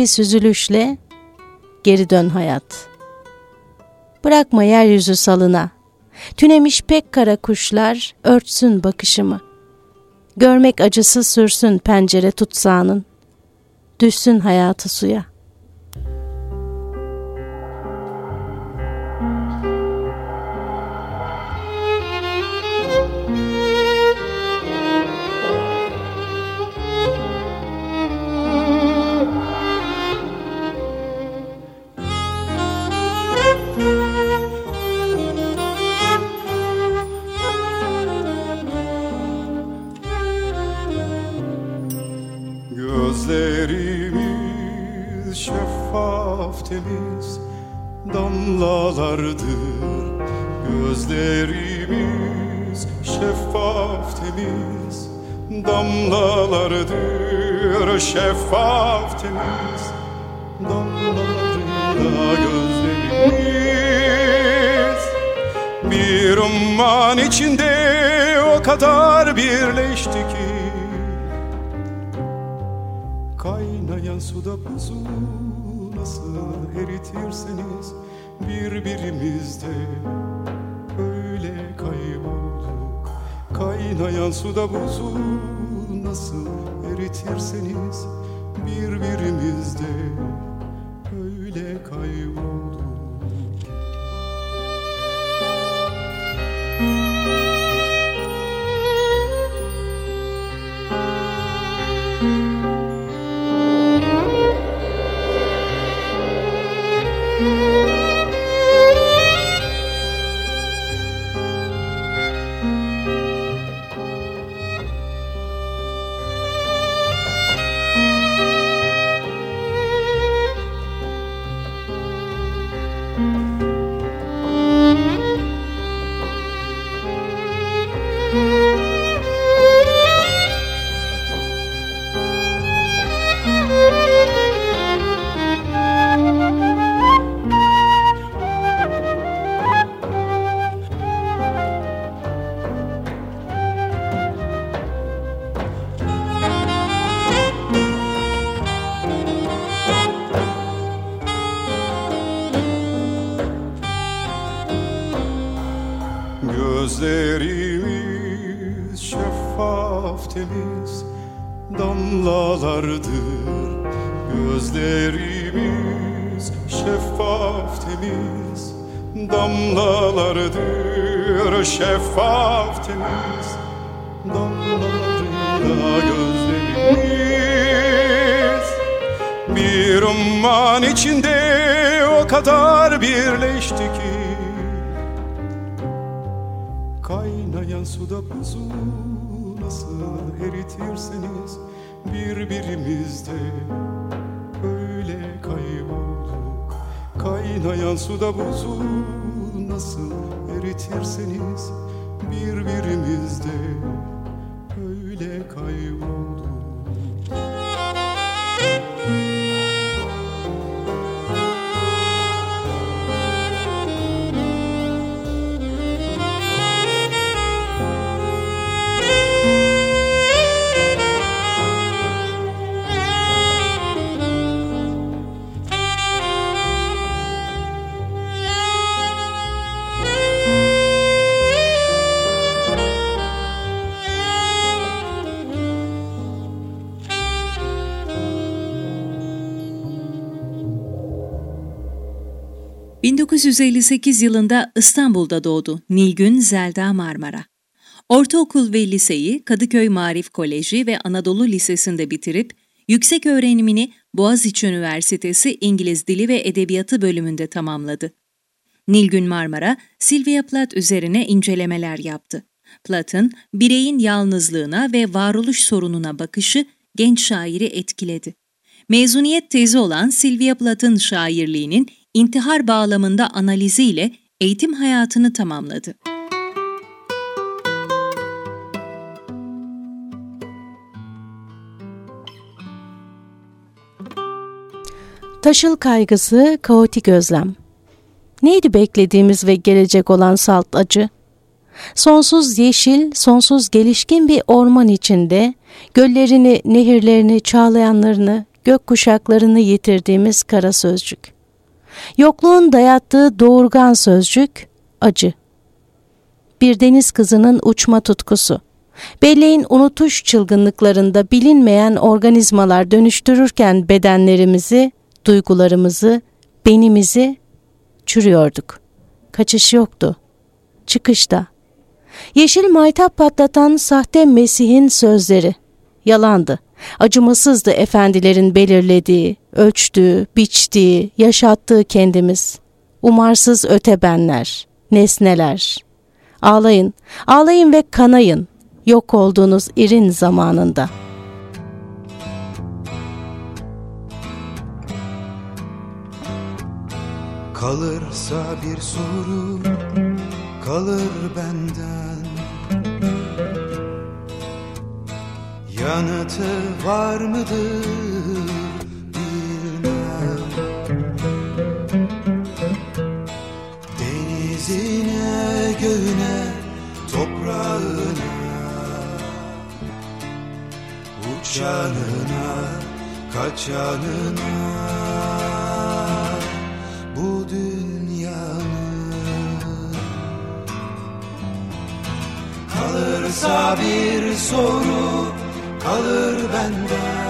bir süzülüşle geri dön hayat. Bırakma yeryüzü salına, tünemiş pek kara kuşlar örtsün bakışımı. Görmek acısı sürsün pencere tutsağının, düşsün hayatı suya. Birleşti ki Kaynayan suda buzul nasıl eritirseniz birbirimizde öyle kaybolduk. Kaynayan suda buzu nasıl eritirseniz birbirimizde öyle kaybolduk damlalardır Gözlerimiz şeffaf temiz. Damlalardır Şeffaf temiz. Damlalarında gözlerimiz. Bir umman içinde o kadar birleşti ki. Kaynayan suda buzu nasıl eritirseniz Birbirimizde. Öyle kaybolduk. Kaynayan suda buzu nasıl eritirseniz Birbirimizde öyle kaybolduk ...1958 yılında İstanbul'da doğdu Nilgün Zelda Marmara. Ortaokul ve liseyi Kadıköy Marif Koleji ve Anadolu Lisesi'nde bitirip yüksek öğrenimini Boğaziçi Üniversitesi İngiliz Dili ve Edebiyatı bölümünde tamamladı. Nilgün Marmara, Sylvia Plath üzerine incelemeler yaptı. Plath'ın bireyin yalnızlığına ve varoluş sorununa bakışı genç şairi etkiledi. Mezuniyet tezi olan Sylvia Plath'ın şairliğinin intihar bağlamında analiziyle eğitim hayatını tamamladı. Taşıl kaygısı, kaotik özlem. Neydi beklediğimiz ve gelecek olan salt acı? Sonsuz yeşil, sonsuz gelişkin bir orman içinde, göllerini, nehirlerini, çağlayanlarını, gök kuşaklarını yitirdiğimiz kara sözcük. Yokluğun dayattığı doğurgan sözcük, acı. Bir deniz kızının uçma tutkusu. Belleğin unutuş çılgınlıklarında bilinmeyen organizmalar dönüştürürken bedenlerimizi, duygularımızı, benimizi çürüyorduk. Kaçış yoktu. Çıkışta. Yeşil maytap patlatan sahte Mesih'in sözleri. Yalandı. Acımasızdı efendilerin belirlediği, ölçtüğü, biçtiği, yaşattığı kendimiz. Umarsız ötebenler, nesneler. Ağlayın, ağlayın ve kanayın. Yok olduğunuz irin zamanında.'' Kalırsa bir soru kalır benden Yanıtı var mıdır? Bilmem. Denizine, göğüne, toprağına Uçanına, kaçanına. Bu dünyanın Kalırsa bir soru kalır benden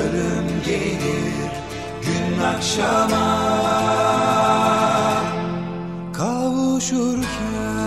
Ölüm gelir gün akşama. Kavuşurken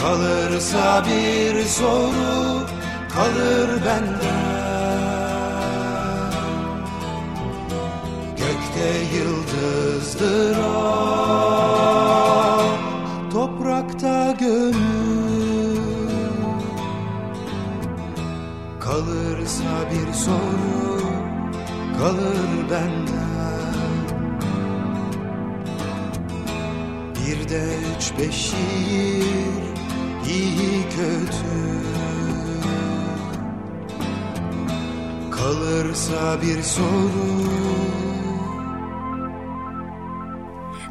Kalırsa bir soru kalır benden Gökte yıldızdır o. Toprakta gönül. Kalırsa bir soru kalır benden Bir de üç beş şiir iyi kötü kalırsa bir soru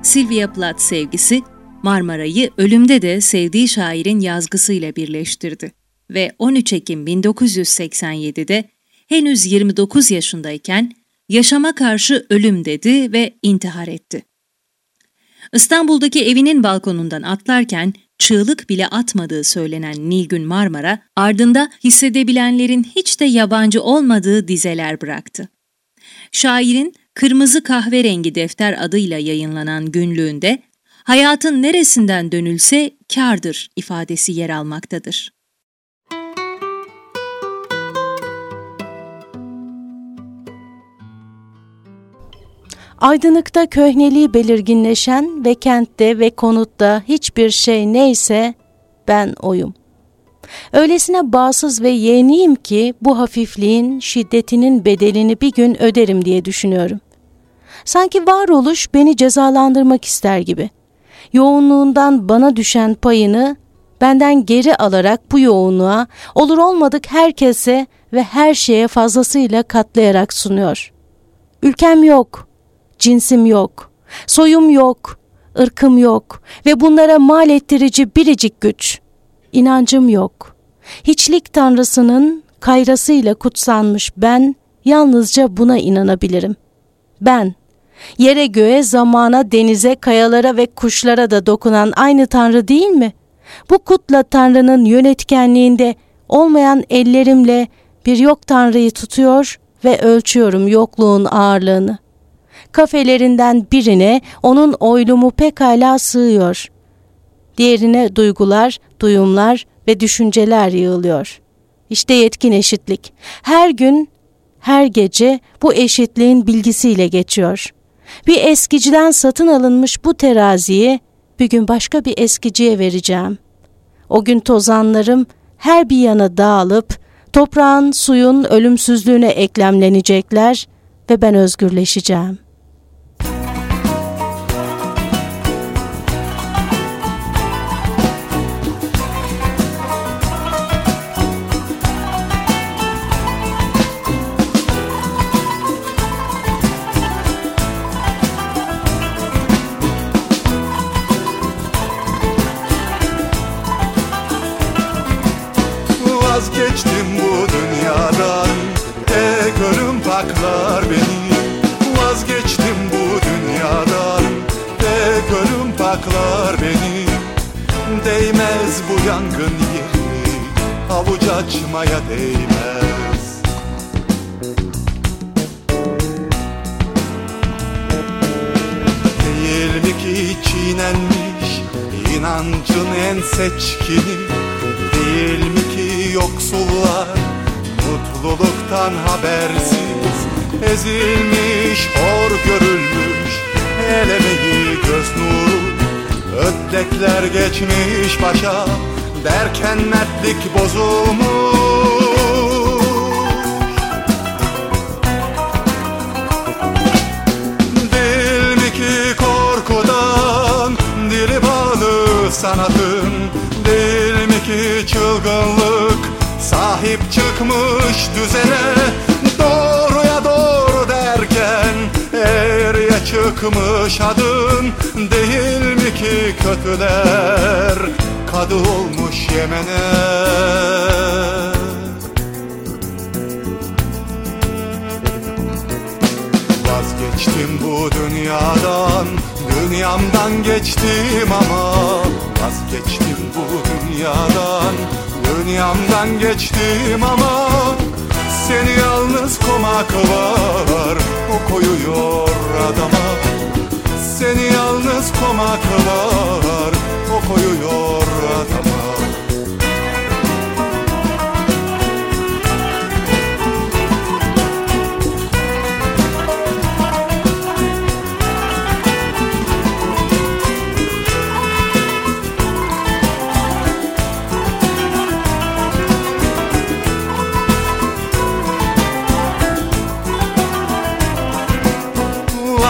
Sylvia Plath sevgisi Marmara'yı ölümde de sevdiği şairin yazgısıyla birleştirdi ve 13 Ekim 1987'de henüz 29 yaşındayken yaşama karşı ölüm dedi ve intihar etti. İstanbul'daki evinin balkonundan atlarken çığlık bile atmadığı söylenen Nilgün Marmara, ardında hissedebilenlerin hiç de yabancı olmadığı dizeler bıraktı. Şairin Kırmızı Kahverengi Defter adıyla yayınlanan günlüğünde, hayatın neresinden dönülse kardır ifadesi yer almaktadır. Aydınlıkta köhneliği belirginleşen ve kentte ve konutta hiçbir şey neyse ben oyum. Öylesine bağsız ve yeğeniyim ki bu hafifliğin, şiddetinin bedelini bir gün öderim diye düşünüyorum. Sanki varoluş beni cezalandırmak ister gibi. Yoğunluğundan bana düşen payını benden geri alarak bu yoğunluğa olur olmadık herkese ve her şeye fazlasıyla katlayarak sunuyor. Ülkem yok, cinsim yok, soyum yok, ırkım yok ve bunlara mal ettirici biricik güç. İnancım yok. Hiçlik tanrısının kayrasıyla kutsanmış ben yalnızca buna inanabilirim. Ben, yere göğe, zamana, denize, kayalara ve kuşlara da dokunan aynı tanrı değil mi? Bu kutla tanrının yönetkenliğinde olmayan ellerimle bir yok tanrıyı tutuyor ve ölçüyorum yokluğun ağırlığını. Kafelerinden birine onun oylumu pekala sığıyor. Diğerine duygular, duyumlar ve düşünceler yığılıyor. İşte yetkin eşitlik. Her gün, her gece bu eşitliğin bilgisiyle geçiyor. Bir eskiciden satın alınmış bu teraziyi bir gün başka bir eskiciye vereceğim. O gün tozanlarım her bir yana dağılıp toprağın, suyun ölümsüzlüğüne eklemlenecekler ve ben özgürleşeceğim. Açmaya değmez. Değil mi ki çiğnenmiş inancın en seçkini. Değil mi ki yoksullar mutluluktan habersiz. Ezilmiş, hor görülmüş el emeği göz nuru. Ötlekler geçmiş başa derken mertlik bozulmuş. Değil mi ki korkudan dili bağlı sanatın? Değil mi ki çılgınlık sahip çıkmış düzene? Doğruya doğru derken eğriye çıkmış adın Değil mi ki kötüler? Kadı olmuş Yemen'e. Vazgeçtim bu dünyadan Dünyamdan geçtim ama Vazgeçtim bu dünyadan Dünyamdan geçtim ama Seni yalnız komak var. O koyuyor adama. Seni yalnız komak var. O koyuyor adama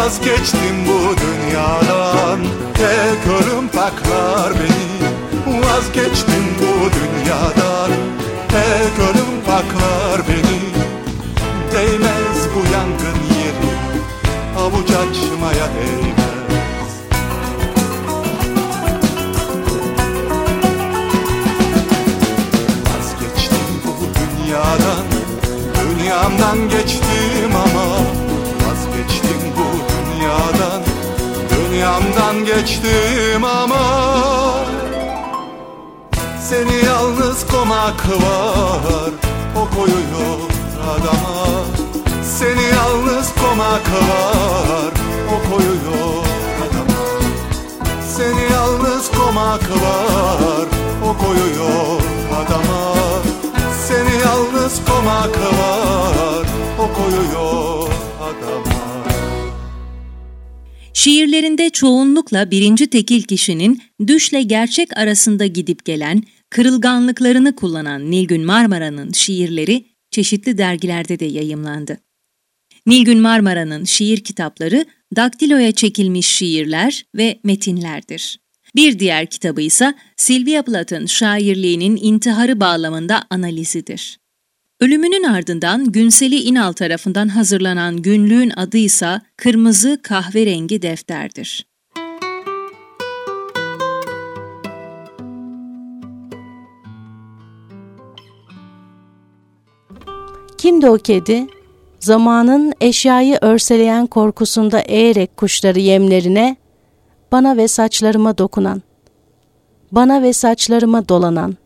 Vazgeçtim bu dünyadan. Tek ölüm paklar beni. Vazgeçtim bu dünyadan. Tek ölüm paklar beni. Değmez bu yangın yeri. Avuç açmaya değmez geçtim ama Seni yalnız komak var O koyuyor adama. Seni yalnız komak var O koyuyor adama. Seni yalnız komak var O koyuyor adama. Seni yalnız komak var O koyuyor adama Şiirlerinde çoğunlukla birinci tekil kişinin düşle gerçek arasında gidip gelen, kırılganlıklarını kullanan Nilgün Marmara'nın şiirleri çeşitli dergilerde de yayımlandı. Nilgün Marmara'nın şiir kitapları daktiloya çekilmiş şiirler ve metinlerdir. Bir diğer kitabı ise Sylvia Plath'ın şairliğinin intiharı bağlamında analizidir. Ölümünün ardından Günseli İnal tarafından hazırlanan günlüğün adı ise Kırmızı Kahverengi Defter'dir. Kimdi o kedi? Zamanın eşyayı örseleyen korkusunda eğerek kuşları yemlerine, bana ve saçlarıma dokunan, bana ve saçlarıma dolanan.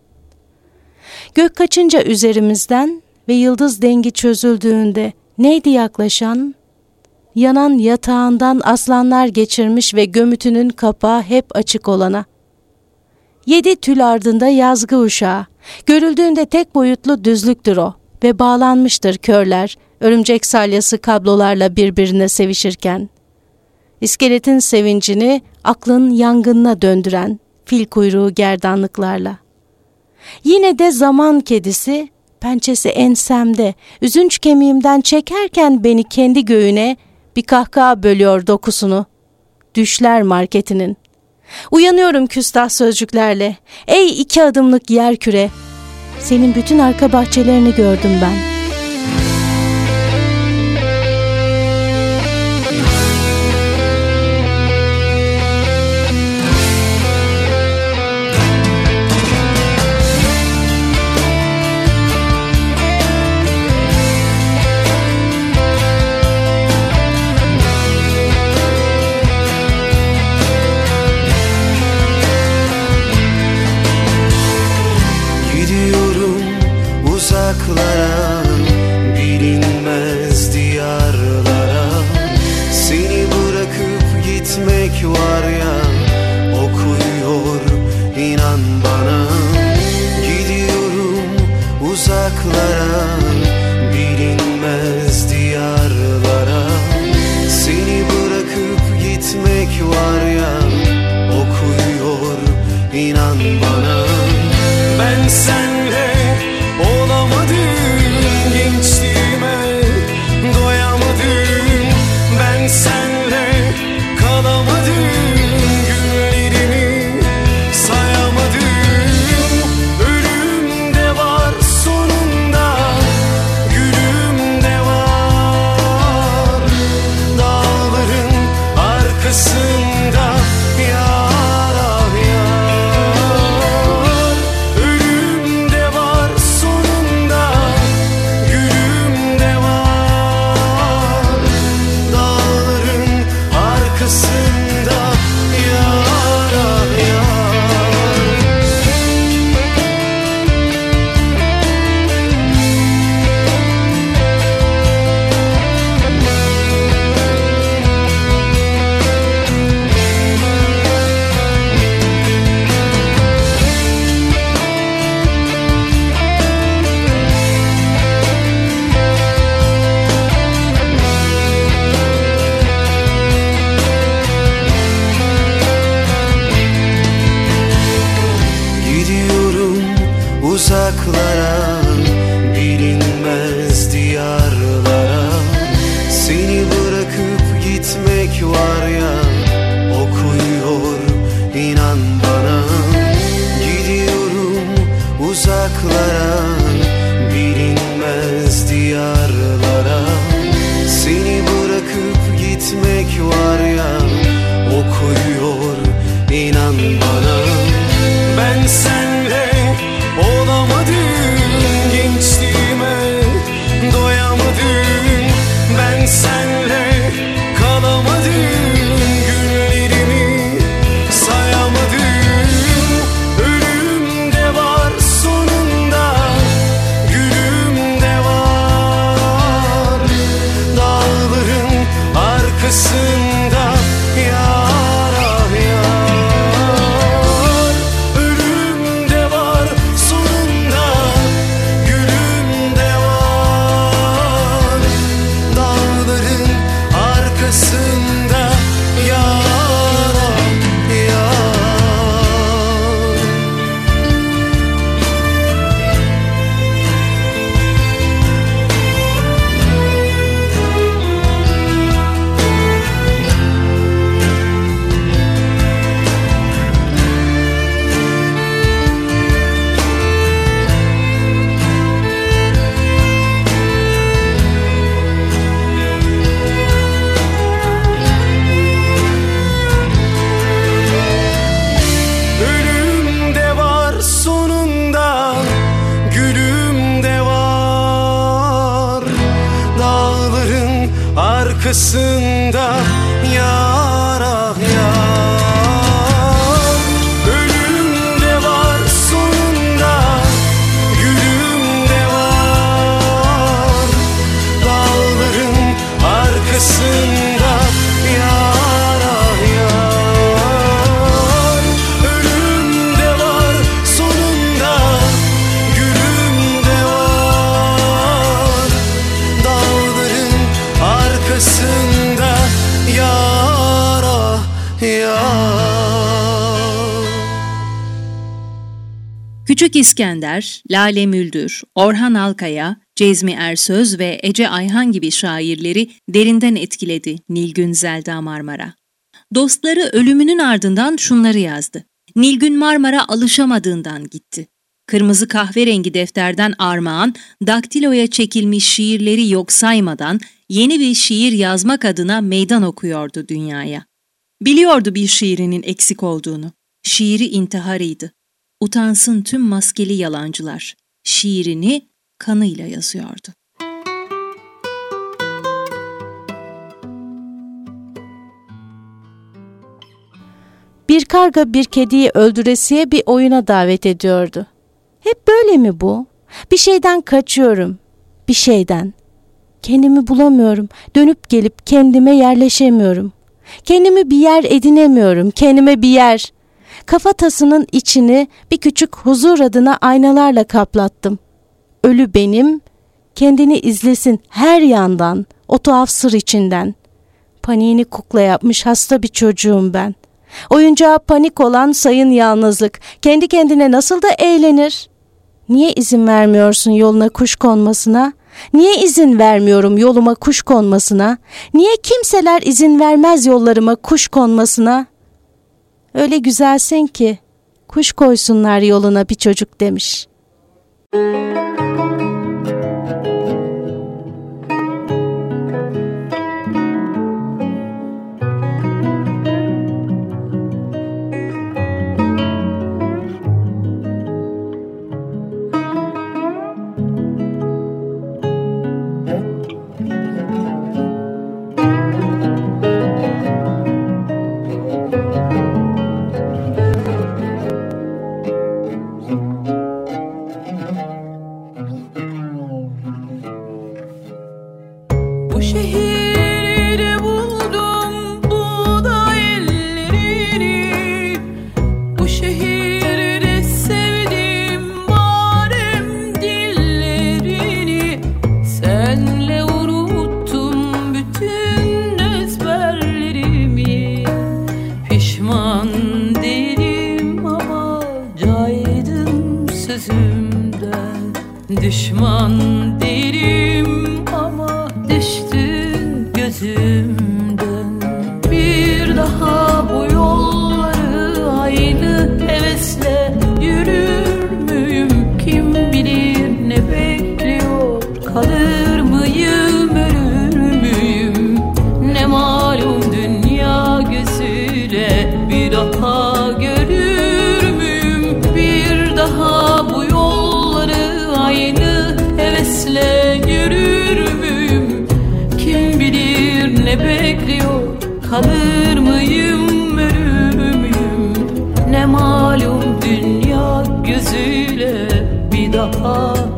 Gök kaçınca üzerimizden ve yıldız dengi çözüldüğünde neydi yaklaşan? Yanan yatağından aslanlar geçirmiş ve gömütünün kapağı hep açık olana. Yedi tül ardında yazgı uşağı, görüldüğünde tek boyutlu düzlüktür o ve bağlanmıştır körler, örümcek salyası kablolarla birbirine sevişirken. İskeletin sevincini aklın yangınına döndüren fil kuyruğu gerdanlıklarla. Yine de zaman kedisi pençesi ensemde, üzünç kemiğimden çekerken beni kendi göğüne bir kahkaha bölüyor dokusunu. Düşler marketinin. Uyanıyorum küstah sözcüklerle. Ey iki adımlık yer küre. Senin bütün arka bahçelerini gördüm ben.'' uzaklara İskender, Lale Müldür, Orhan Alkaya, Cezmi Ersöz ve Ece Ayhan gibi şairleri derinden etkiledi Nilgün Zelda Marmara. Dostları ölümünün ardından şunları yazdı. Nilgün Marmara alışamadığından gitti. Kırmızı kahverengi defterden armağan, daktiloya çekilmiş şiirleri yok saymadan yeni bir şiir yazmak adına meydan okuyordu dünyaya. Biliyordu bir şiirinin eksik olduğunu. Şiiri intiharıydı. Utansın tüm maskeli yalancılar. Şiirini kanıyla yazıyordu. Bir karga bir kediyi öldüresiye bir oyuna davet ediyordu. Hep böyle mi bu? Bir şeyden kaçıyorum. Bir şeyden. Kendimi bulamıyorum. Dönüp gelip kendime yerleşemiyorum. Kendimi bir yer edinemiyorum. Kendime bir yer. Kafatasının içini bir küçük huzur adına aynalarla kaplattım. Ölü benim, kendini izlesin her yandan, o tuhaf sır içinden. Paniğini kukla yapmış hasta bir çocuğum ben. Oyuncağa panik olan sayın yalnızlık, kendi kendine nasıl da eğlenir? Niye izin vermiyorsun yoluna kuş konmasına? Niye izin vermiyorum yoluma kuş konmasına? Niye kimseler izin vermez yollarıma kuş konmasına? Öyle güzelsin ki kuş koysunlar yoluna bir çocuk demiş. Bu bir daha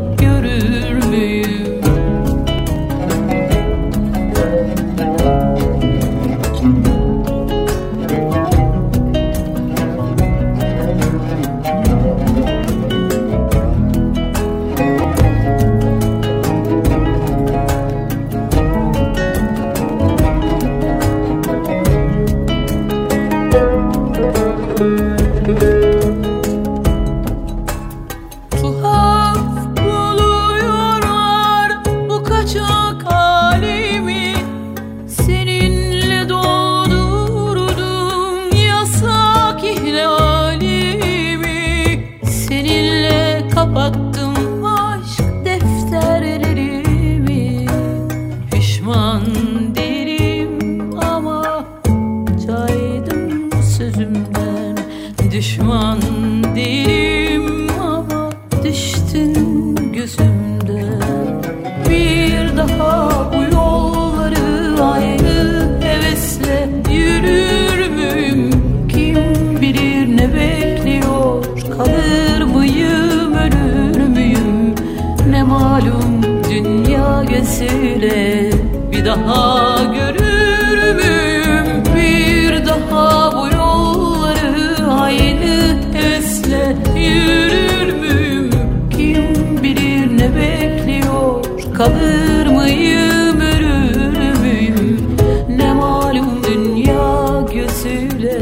daha görür müyüm? Bir daha bu yolları aynı esle yürür müyüm? Kim bilir ne bekliyor? Kalır mıyım ölür müyüm? Ne malum dünya gözüyle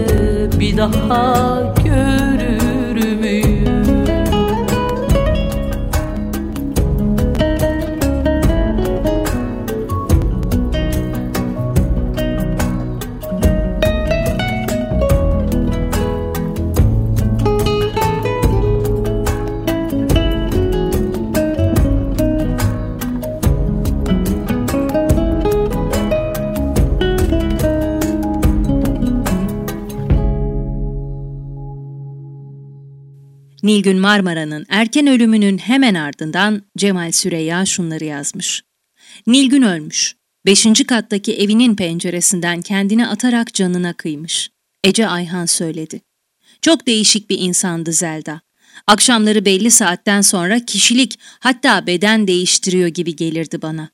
bir daha Nilgün Marmara'nın erken ölümünün hemen ardından Cemal Süreyya şunları yazmış. Nilgün ölmüş. Beşinci kattaki evinin penceresinden kendini atarak canına kıymış. Ece Ayhan söyledi. Çok değişik bir insandı Zelda. Akşamları belli saatten sonra kişilik hatta beden değiştiriyor gibi gelirdi bana.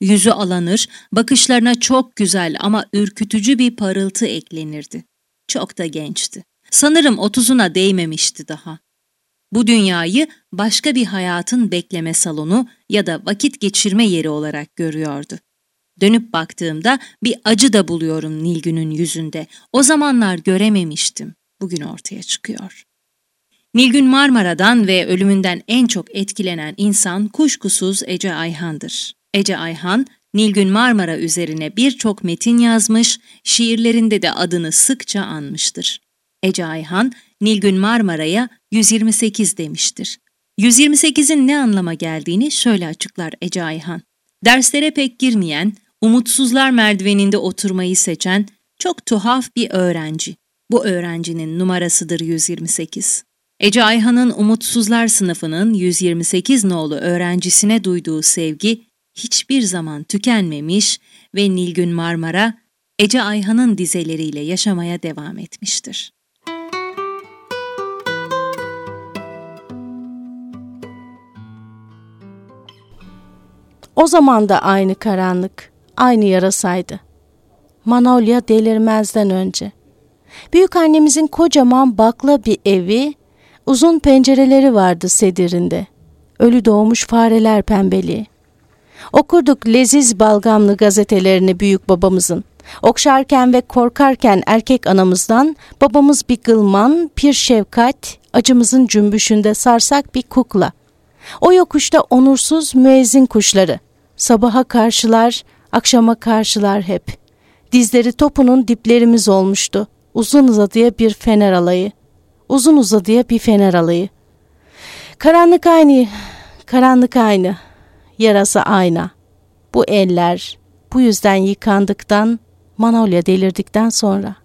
Yüzü alanır, bakışlarına çok güzel ama ürkütücü bir parıltı eklenirdi. Çok da gençti. Sanırım otuzuna değmemişti daha. Bu dünyayı başka bir hayatın bekleme salonu ya da vakit geçirme yeri olarak görüyordu. Dönüp baktığımda bir acı da buluyorum Nilgün'ün yüzünde. O zamanlar görememiştim. Bugün ortaya çıkıyor. Nilgün Marmara'dan ve ölümünden en çok etkilenen insan kuşkusuz Ece Ayhan'dır. Ece Ayhan, Nilgün Marmara üzerine birçok metin yazmış, şiirlerinde de adını sıkça anmıştır. Ece Ayhan, Nilgün Marmara'ya 128 demiştir. 128'in ne anlama geldiğini şöyle açıklar Ece Ayhan. Derslere pek girmeyen, umutsuzlar merdiveninde oturmayı seçen çok tuhaf bir öğrenci. Bu öğrencinin numarasıdır 128. Ece Ayhan'ın umutsuzlar sınıfının 128 nolu öğrencisine duyduğu sevgi hiçbir zaman tükenmemiş ve Nilgün Marmara Ece Ayhan'ın dizeleriyle yaşamaya devam etmiştir. O zaman da aynı karanlık, aynı yarasaydı. Manolya delirmezden önce. Büyük annemizin kocaman bakla bir evi, uzun pencereleri vardı sedirinde. Ölü doğmuş fareler pembeli. Okurduk leziz balgamlı gazetelerini büyük babamızın. Okşarken ve korkarken erkek anamızdan babamız bir gılman, pir şefkat, acımızın cümbüşünde sarsak bir kukla. O yokuşta onursuz müezzin kuşları. Sabaha karşılar, akşama karşılar hep. Dizleri topunun diplerimiz olmuştu. Uzun uzadıya bir fener alayı. Uzun uzadıya bir fener alayı. Karanlık aynı, karanlık aynı. Yarası ayna. Bu eller, bu yüzden yıkandıktan, Manolya delirdikten sonra.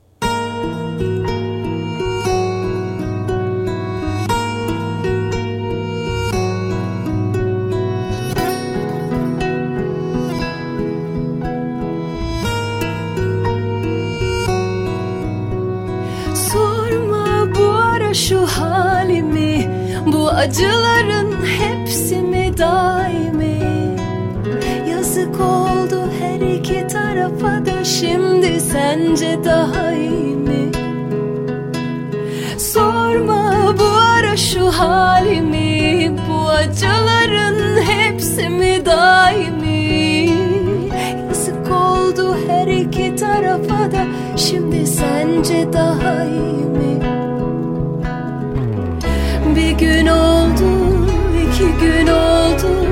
Şu halimi Bu acıların hepsi mi daimi? Yazık oldu her iki tarafa da Şimdi sence daha iyi mi? Sorma bu ara şu halimi Bu acıların hepsi mi daimi? Yazık oldu her iki tarafa da Şimdi sence daha iyi mi iki gün oldu.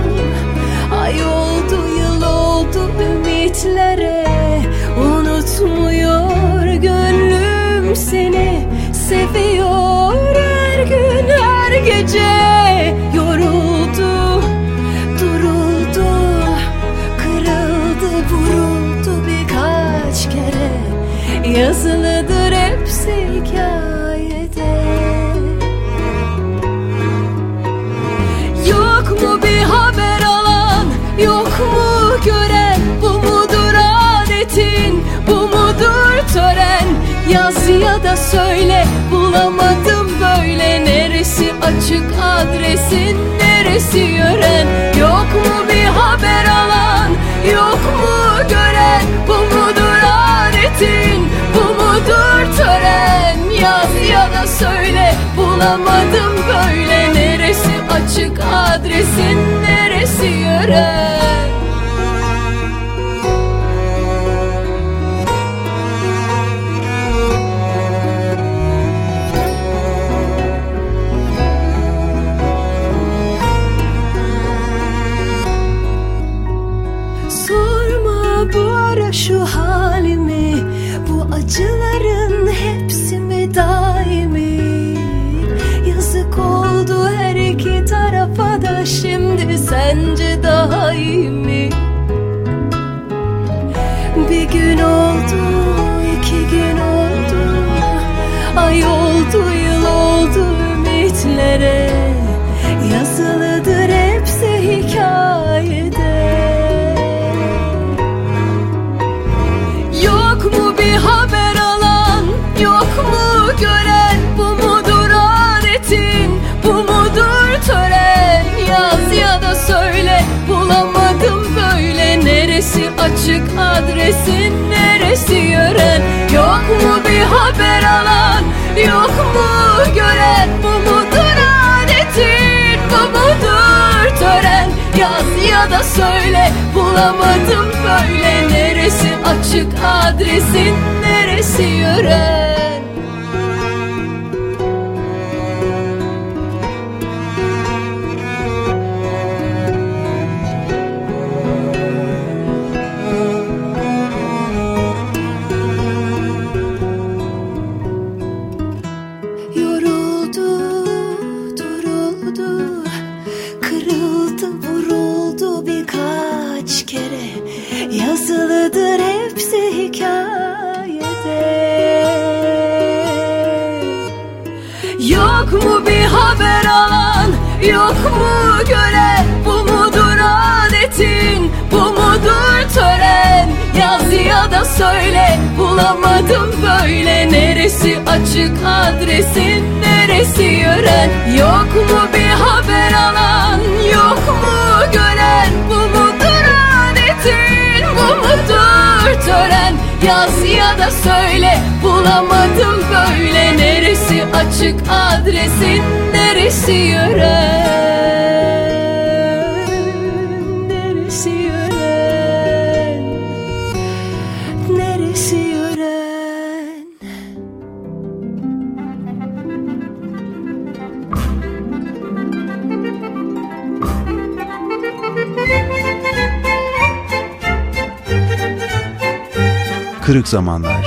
Ay oldu, yıl oldu ümitlere. Unutmuyor söyle. Bulamadım böyle. Neresi açık adresin? Neresi yören Yok mu bir haber alan? Yok mu gören? Bu mudur adetin? Bu mudur tören? Yaz ya da söyle. Bulamadım böyle. Neresi açık adresin? Neresi yören açık adresin neresi yören Yok mu bir haber alan? Yok mu gören? Bu mudur adetin? Bu mudur tören? Yaz ya da söyle bulamadım böyle Neresi? Açık adresin neresi yören Yok mu gören Bu mudur adetin? Bu mudur tören? Yaz ya da söyle. Bulamadım böyle. Neresi açık adresin Neresi yören Yok mu bir haber alan? Yok mu gören? Bu mudur adetin? Bu mudur tören? Yaz ya da söyle. Bulamadım böyle. Neresi açık adresin Neresi yören Neresi yören Neresi yören Kırık Zamanlar